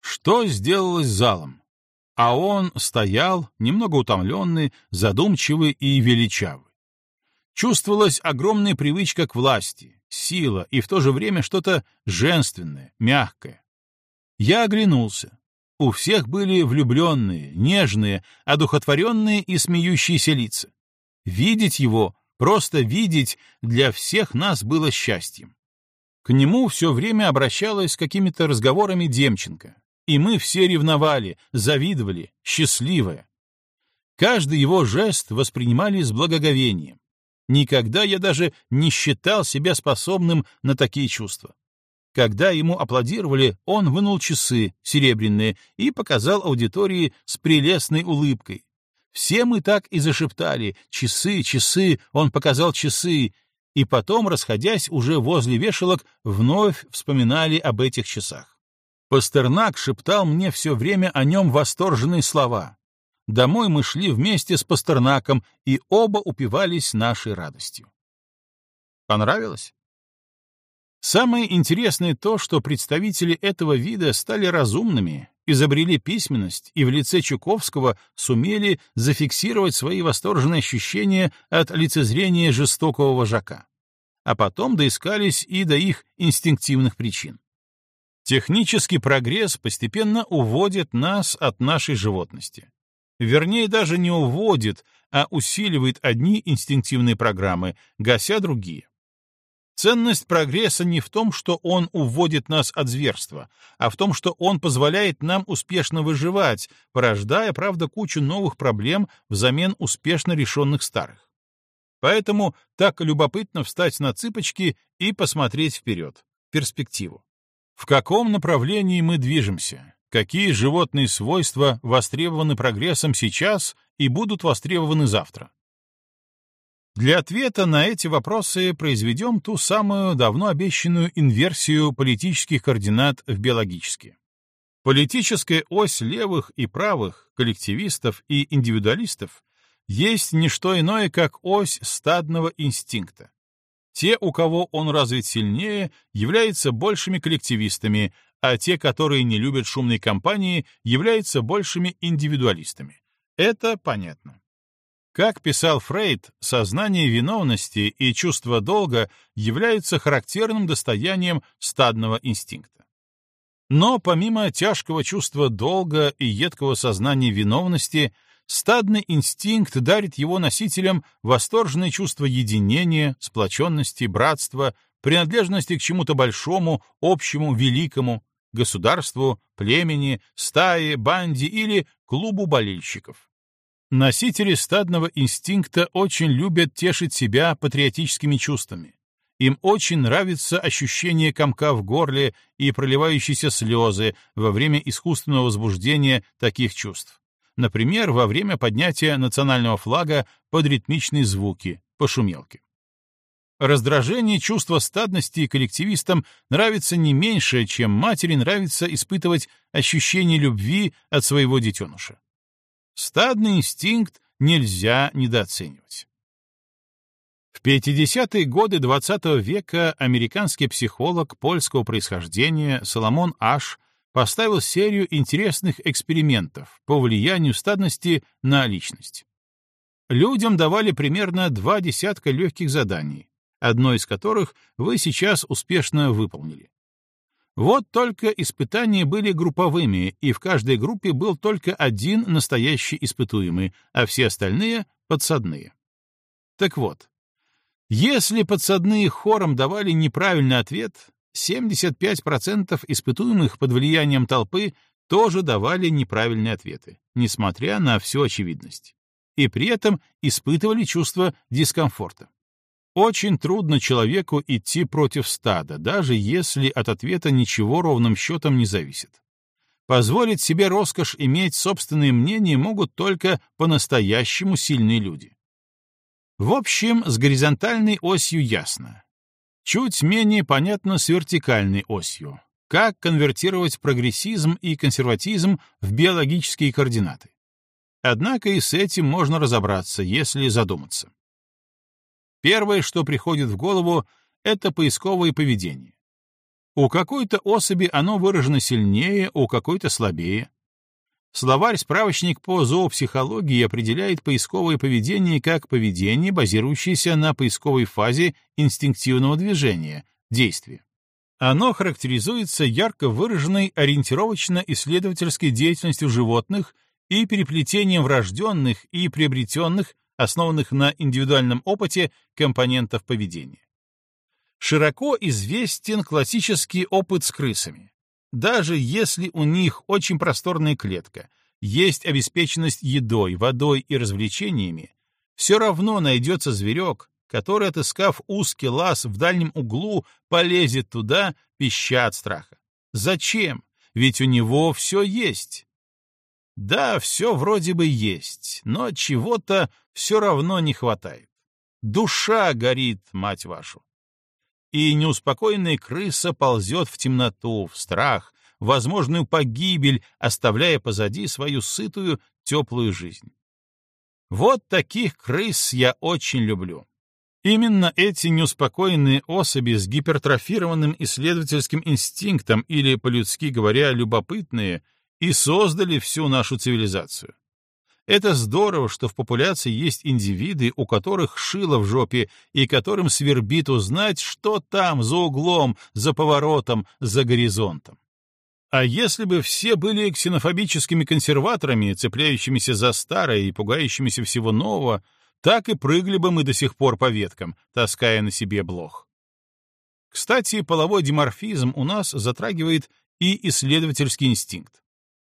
Что сделалось с залом? А он стоял, немного утомленный, задумчивый и величавый. Чувствовалась огромная привычка к власти, сила и в то же время что-то женственное, мягкое. Я оглянулся. У всех были влюбленные, нежные, одухотворенные и смеющиеся лица. Видеть его, просто видеть, для всех нас было счастьем. К нему все время обращалась с какими-то разговорами Демченко, и мы все ревновали, завидовали, счастливые. Каждый его жест воспринимали с благоговением. Никогда я даже не считал себя способным на такие чувства. Когда ему аплодировали, он вынул часы, серебряные, и показал аудитории с прелестной улыбкой. Все мы так и зашептали «Часы, часы!» Он показал часы, и потом, расходясь уже возле вешалок, вновь вспоминали об этих часах. Пастернак шептал мне все время о нем восторженные слова. Домой мы шли вместе с Пастернаком, и оба упивались нашей радостью. Понравилось? Самое интересное то, что представители этого вида стали разумными, изобрели письменность и в лице Чуковского сумели зафиксировать свои восторженные ощущения от лицезрения жестокого вожака. А потом доискались и до их инстинктивных причин. Технический прогресс постепенно уводит нас от нашей животности. Вернее, даже не уводит, а усиливает одни инстинктивные программы, гася другие. Ценность прогресса не в том, что он уводит нас от зверства, а в том, что он позволяет нам успешно выживать, порождая, правда, кучу новых проблем взамен успешно решенных старых. Поэтому так любопытно встать на цыпочки и посмотреть вперед, перспективу. В каком направлении мы движемся? Какие животные свойства востребованы прогрессом сейчас и будут востребованы завтра? Для ответа на эти вопросы произведем ту самую давно обещанную инверсию политических координат в биологические. Политическая ось левых и правых, коллективистов и индивидуалистов есть не что иное, как ось стадного инстинкта. Те, у кого он развит сильнее, являются большими коллективистами, а те, которые не любят шумной компании, являются большими индивидуалистами. Это понятно. Как писал Фрейд, сознание виновности и чувство долга являются характерным достоянием стадного инстинкта. Но помимо тяжкого чувства долга и едкого сознания виновности, стадный инстинкт дарит его носителям восторженное чувство единения, сплоченности, братства, принадлежности к чему-то большому, общему, великому, государству, племени, стае, банде или клубу болельщиков. Носители стадного инстинкта очень любят тешить себя патриотическими чувствами. Им очень нравится ощущение комка в горле и проливающиеся слезы во время искусственного возбуждения таких чувств. Например, во время поднятия национального флага под ритмичные звуки, пошумелки. Раздражение чувства стадности коллективистам нравится не меньше, чем матери нравится испытывать ощущение любви от своего детеныша. Стадный инстинкт нельзя недооценивать. В 50-е годы XX века американский психолог польского происхождения Соломон Аш поставил серию интересных экспериментов по влиянию стадности на личность. Людям давали примерно два десятка легких заданий, одно из которых вы сейчас успешно выполнили. Вот только испытания были групповыми, и в каждой группе был только один настоящий испытуемый, а все остальные — подсадные. Так вот, если подсадные хором давали неправильный ответ, 75% испытуемых под влиянием толпы тоже давали неправильные ответы, несмотря на всю очевидность, и при этом испытывали чувство дискомфорта. Очень трудно человеку идти против стада, даже если от ответа ничего ровным счетом не зависит. Позволить себе роскошь иметь собственное мнение могут только по-настоящему сильные люди. В общем, с горизонтальной осью ясно. Чуть менее понятно с вертикальной осью. Как конвертировать прогрессизм и консерватизм в биологические координаты. Однако и с этим можно разобраться, если задуматься. Первое, что приходит в голову, это поисковое поведение. У какой-то особи оно выражено сильнее, у какой-то слабее. Словарь-справочник по зоопсихологии определяет поисковое поведение как поведение, базирующееся на поисковой фазе инстинктивного движения, действия. Оно характеризуется ярко выраженной ориентировочно-исследовательской деятельностью животных и переплетением врожденных и приобретенных основанных на индивидуальном опыте компонентов поведения. Широко известен классический опыт с крысами. Даже если у них очень просторная клетка, есть обеспеченность едой, водой и развлечениями, все равно найдется зверек, который, отыскав узкий лаз в дальнем углу, полезет туда, пища от страха. Зачем? Ведь у него все есть. Да, все вроде бы есть, но чего-то все равно не хватает. Душа горит, мать вашу. И неуспокоенная крыса ползет в темноту, в страх, возможную погибель, оставляя позади свою сытую, теплую жизнь. Вот таких крыс я очень люблю. Именно эти неуспокоенные особи с гипертрофированным исследовательским инстинктом или, по-людски говоря, любопытные, и создали всю нашу цивилизацию. Это здорово, что в популяции есть индивиды, у которых шило в жопе и которым свербит узнать, что там, за углом, за поворотом, за горизонтом. А если бы все были ксенофобическими консерваторами, цепляющимися за старое и пугающимися всего нового, так и прыгали бы мы до сих пор по веткам, таская на себе блох. Кстати, половой диморфизм у нас затрагивает и исследовательский инстинкт.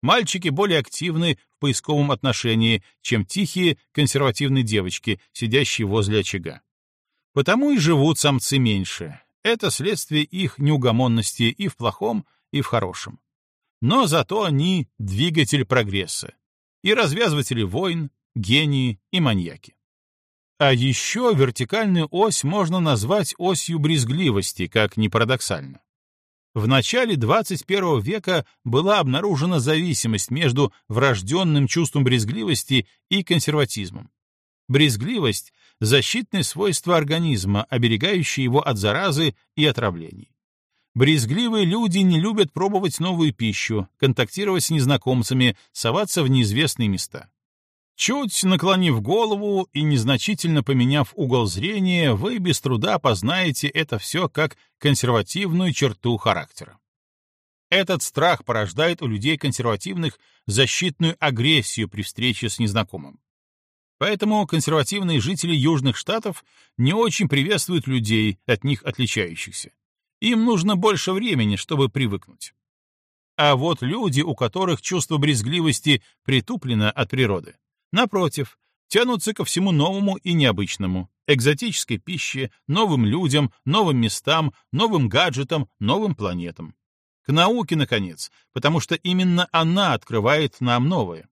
Мальчики более активны в поисковом отношении, чем тихие консервативные девочки, сидящие возле очага. Потому и живут самцы меньше. Это следствие их неугомонности и в плохом, и в хорошем. Но зато они — двигатель прогресса. И развязыватели войн, гении и маньяки. А еще вертикальную ось можно назвать осью брезгливости, как ни парадоксально. В начале 21 века была обнаружена зависимость между врожденным чувством брезгливости и консерватизмом. Брезгливость — защитное свойство организма, оберегающее его от заразы и отравлений. Брезгливые люди не любят пробовать новую пищу, контактировать с незнакомцами, соваться в неизвестные места. Чуть наклонив голову и незначительно поменяв угол зрения, вы без труда познаете это все как консервативную черту характера. Этот страх порождает у людей консервативных защитную агрессию при встрече с незнакомым. Поэтому консервативные жители Южных Штатов не очень приветствуют людей, от них отличающихся. Им нужно больше времени, чтобы привыкнуть. А вот люди, у которых чувство брезгливости притуплено от природы, напротив, тянутся ко всему новому и необычному, экзотической пище, новым людям, новым местам, новым гаджетам, новым планетам. К науке, наконец, потому что именно она открывает нам новое.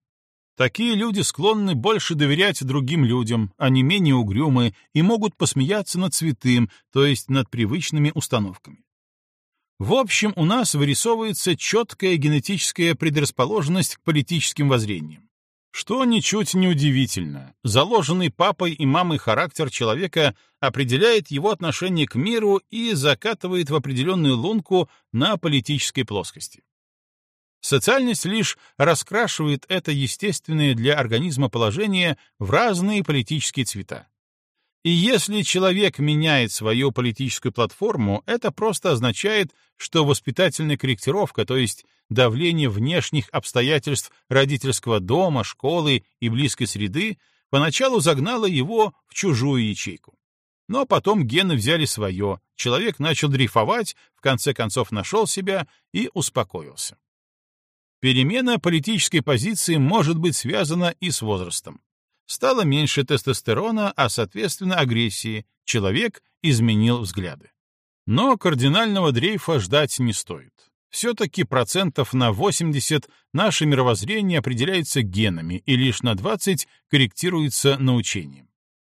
Такие люди склонны больше доверять другим людям, они менее угрюмы и могут посмеяться над святым, то есть над привычными установками. В общем, у нас вырисовывается четкая генетическая предрасположенность к политическим воззрениям. Что ничуть не удивительно. Заложенный папой и мамой характер человека определяет его отношение к миру и закатывает в определенную лунку на политической плоскости. Социальность лишь раскрашивает это естественное для организма положение в разные политические цвета. И если человек меняет свою политическую платформу, это просто означает, что воспитательная корректировка, то есть давление внешних обстоятельств родительского дома, школы и близкой среды, поначалу загнало его в чужую ячейку. Но потом гены взяли свое, человек начал дрейфовать, в конце концов нашел себя и успокоился. Перемена политической позиции может быть связана и с возрастом. Стало меньше тестостерона, а, соответственно, агрессии. Человек изменил взгляды. Но кардинального дрейфа ждать не стоит. Все-таки процентов на 80 наше мировоззрение определяется генами и лишь на 20 корректируется научением.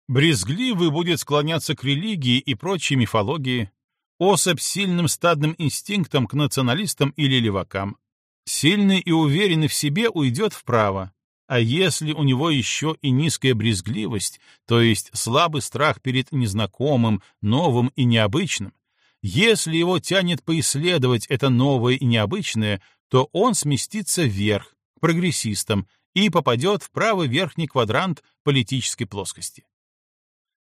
Брезгливый будет склоняться к религии и прочей мифологии, особь с сильным стадным инстинктом к националистам или левакам, Сильный и уверенный в себе уйдет вправо, а если у него еще и низкая брезгливость, то есть слабый страх перед незнакомым, новым и необычным, если его тянет поисследовать это новое и необычное, то он сместится вверх, к прогрессистам, и попадет в правый верхний квадрант политической плоскости.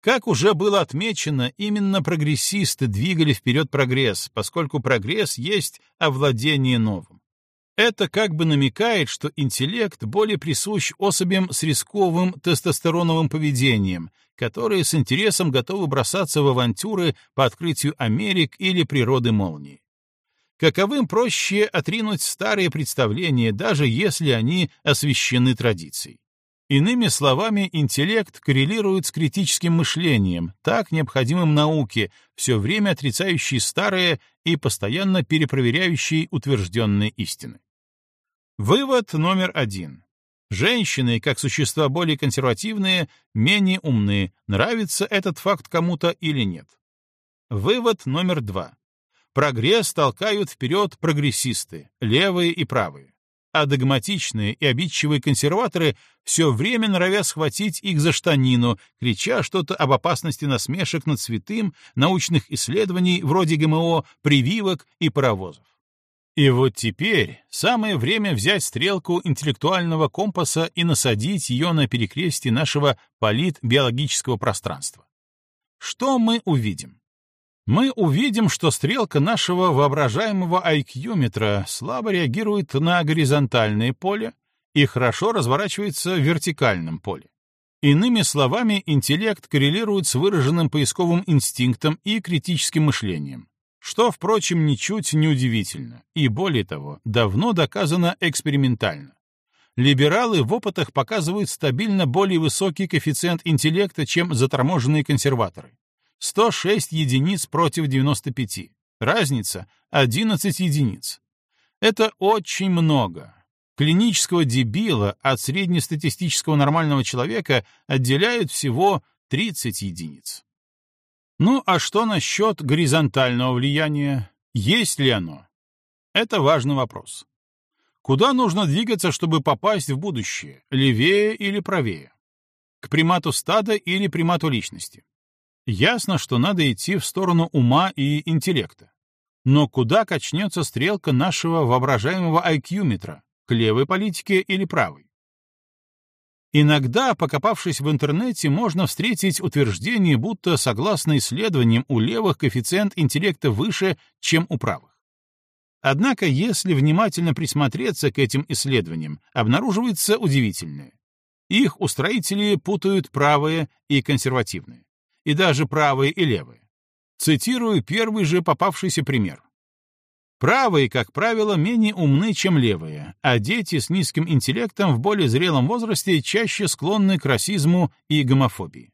Как уже было отмечено, именно прогрессисты двигали вперед прогресс, поскольку прогресс есть овладение новым. Это как бы намекает, что интеллект более присущ особям с рисковым тестостероновым поведением, которые с интересом готовы бросаться в авантюры по открытию Америк или природы молнии. каковым проще отринуть старые представления, даже если они освящены традицией. Иными словами, интеллект коррелирует с критическим мышлением, так необходимым науке, все время отрицающей старые и постоянно перепроверяющей утвержденные истины. Вывод номер один. Женщины, как существа более консервативные, менее умные, нравится этот факт кому-то или нет. Вывод номер два. Прогресс толкают вперед прогрессисты, левые и правые. А догматичные и обидчивые консерваторы все время норовят схватить их за штанину, крича что-то об опасности насмешек над святым, научных исследований вроде ГМО, прививок и паровозов. И вот теперь самое время взять стрелку интеллектуального компаса и насадить ее на перекрестие нашего политбиологического пространства. Что мы увидим? Мы увидим, что стрелка нашего воображаемого IQ-метра слабо реагирует на горизонтальное поле и хорошо разворачивается в вертикальном поле. Иными словами, интеллект коррелирует с выраженным поисковым инстинктом и критическим мышлением, что, впрочем, ничуть не удивительно, и более того, давно доказано экспериментально. Либералы в опытах показывают стабильно более высокий коэффициент интеллекта, чем заторможенные консерваторы. 106 единиц против 95. Разница — 11 единиц. Это очень много. Клинического дебила от среднестатистического нормального человека отделяют всего 30 единиц. Ну а что насчет горизонтального влияния? Есть ли оно? Это важный вопрос. Куда нужно двигаться, чтобы попасть в будущее? Левее или правее? К примату стада или примату личности? Ясно, что надо идти в сторону ума и интеллекта. Но куда качнется стрелка нашего воображаемого IQ-метра? К левой политике или правой? Иногда, покопавшись в интернете, можно встретить утверждение, будто, согласно исследованиям, у левых коэффициент интеллекта выше, чем у правых. Однако, если внимательно присмотреться к этим исследованиям, обнаруживается удивительное. Их устроители путают правые и консервативные, и даже правые и левые. Цитирую первый же попавшийся пример. Правые, как правило, менее умны, чем левые, а дети с низким интеллектом в более зрелом возрасте чаще склонны к расизму и гомофобии.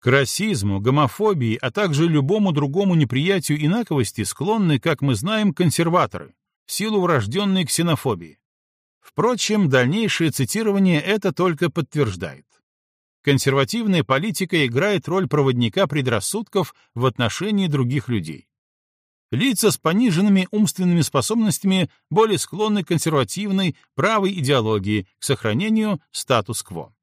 К расизму, гомофобии, а также любому другому неприятию инаковости склонны, как мы знаем, консерваторы, в силу врожденной ксенофобии. Впрочем, дальнейшее цитирование это только подтверждает. Консервативная политика играет роль проводника предрассудков в отношении других людей. Лица с пониженными умственными способностями более склонны к консервативной, правой идеологии, к сохранению статус-кво.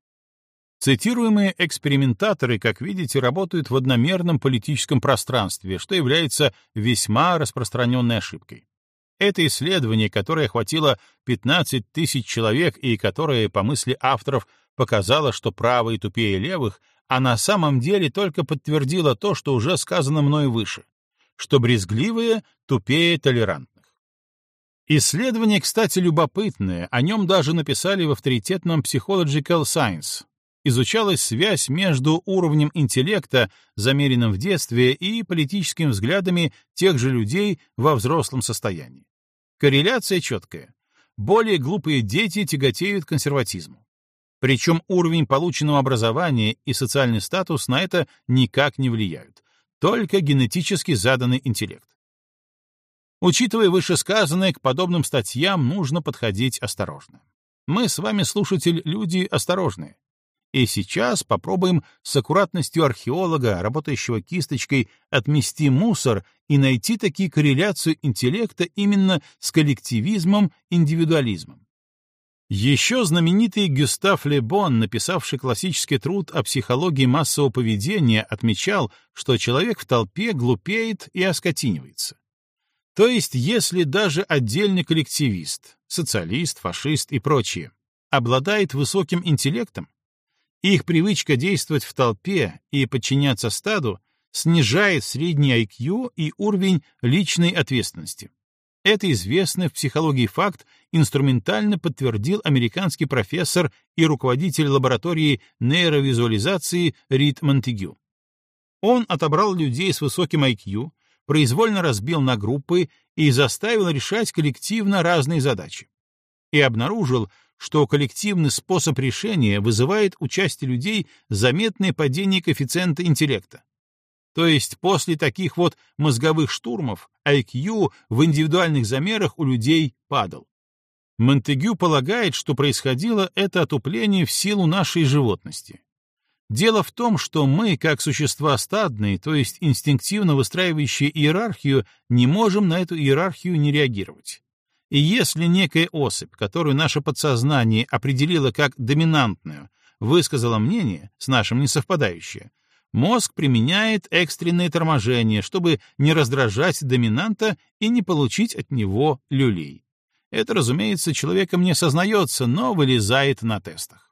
Цитируемые экспериментаторы, как видите, работают в одномерном политическом пространстве, что является весьма распространенной ошибкой. Это исследование, которое охватило 15 тысяч человек и которое, по мысли авторов, показало, что правые тупее левых, а на самом деле только подтвердило то, что уже сказано мной выше что брезгливые тупее толерантных. Исследование, кстати, любопытное, о нем даже написали в авторитетном Psychological Science. Изучалась связь между уровнем интеллекта, замеренным в детстве, и политическими взглядами тех же людей во взрослом состоянии. Корреляция четкая. Более глупые дети тяготеют к консерватизму. Причем уровень полученного образования и социальный статус на это никак не влияют только генетически заданный интеллект. Учитывая вышесказанное, к подобным статьям нужно подходить осторожно. Мы с вами, слушатель, люди осторожные. И сейчас попробуем с аккуратностью археолога, работающего кисточкой, отмести мусор и найти такие корреляцию интеллекта именно с коллективизмом, индивидуализмом. Еще знаменитый Гюстав Лебон, написавший классический труд о психологии массового поведения, отмечал, что человек в толпе глупеет и оскотинивается. То есть, если даже отдельный коллективист, социалист, фашист и прочие, обладает высоким интеллектом, их привычка действовать в толпе и подчиняться стаду снижает средний IQ и уровень личной ответственности. Это известный в психологии факт инструментально подтвердил американский профессор и руководитель лаборатории нейровизуализации Рид Монтегю. Он отобрал людей с высоким IQ, произвольно разбил на группы и заставил решать коллективно разные задачи. И обнаружил, что коллективный способ решения вызывает у части людей заметное падение коэффициента интеллекта. То есть после таких вот мозговых штурмов IQ в индивидуальных замерах у людей падал. Монтегю полагает, что происходило это отупление в силу нашей животности. Дело в том, что мы, как существа стадные, то есть инстинктивно выстраивающие иерархию, не можем на эту иерархию не реагировать. И если некая особь, которую наше подсознание определило как доминантную, высказала мнение, с нашим несовпадающее, мозг применяет экстренное торможение, чтобы не раздражать доминанта и не получить от него люлей. Это, разумеется, человеком не сознается, но вылезает на тестах.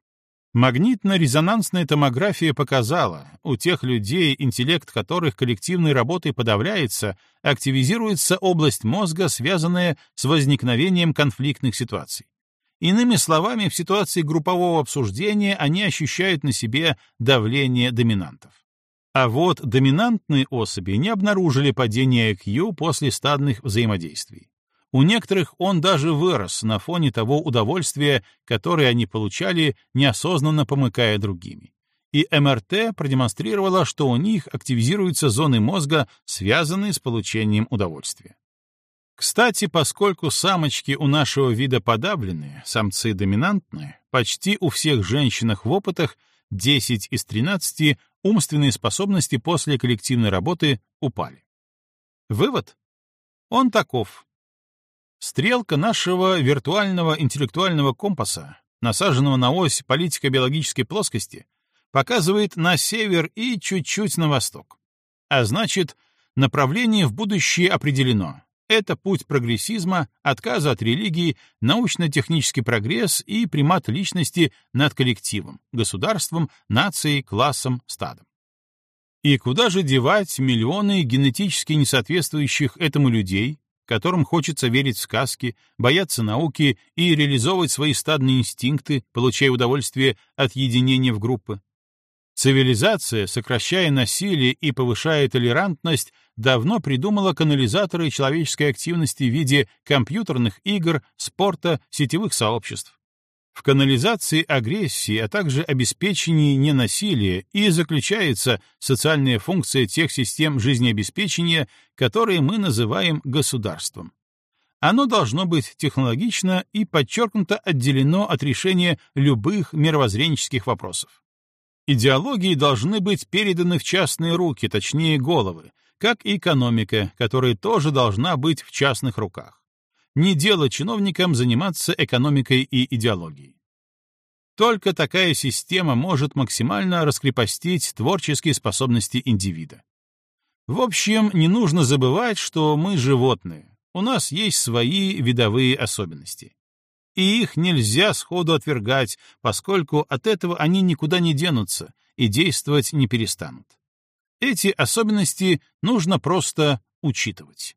Магнитно-резонансная томография показала, у тех людей, интеллект которых коллективной работой подавляется, активизируется область мозга, связанная с возникновением конфликтных ситуаций. Иными словами, в ситуации группового обсуждения они ощущают на себе давление доминантов. А вот доминантные особи не обнаружили падения IQ после стадных взаимодействий. У некоторых он даже вырос на фоне того удовольствия, которое они получали, неосознанно помыкая другими. И МРТ продемонстрировала, что у них активизируются зоны мозга, связанные с получением удовольствия. Кстати, поскольку самочки у нашего вида подавленные, самцы доминантные, почти у всех женщинах в опытах 10 из 13 умственные способности после коллективной работы упали. Вывод? Он таков. Стрелка нашего виртуального интеллектуального компаса, насаженного на ось политико-биологической плоскости, показывает на север и чуть-чуть на восток. А значит, направление в будущее определено. Это путь прогрессизма, отказа от религии, научно-технический прогресс и примат личности над коллективом, государством, нацией, классом, стадом. И куда же девать миллионы генетически несоответствующих этому людей, которым хочется верить в сказки, бояться науки и реализовывать свои стадные инстинкты, получая удовольствие от единения в группы. Цивилизация, сокращая насилие и повышая толерантность, давно придумала канализаторы человеческой активности в виде компьютерных игр, спорта, сетевых сообществ. В канализации агрессии, а также обеспечении ненасилия и заключается социальная функция тех систем жизнеобеспечения, которые мы называем государством. Оно должно быть технологично и подчеркнуто отделено от решения любых мировоззренческих вопросов. Идеологии должны быть переданы в частные руки, точнее головы, как и экономика, которая тоже должна быть в частных руках не дело чиновникам заниматься экономикой и идеологией. Только такая система может максимально раскрепостить творческие способности индивида. В общем, не нужно забывать, что мы животные, у нас есть свои видовые особенности. И их нельзя сходу отвергать, поскольку от этого они никуда не денутся и действовать не перестанут. Эти особенности нужно просто учитывать.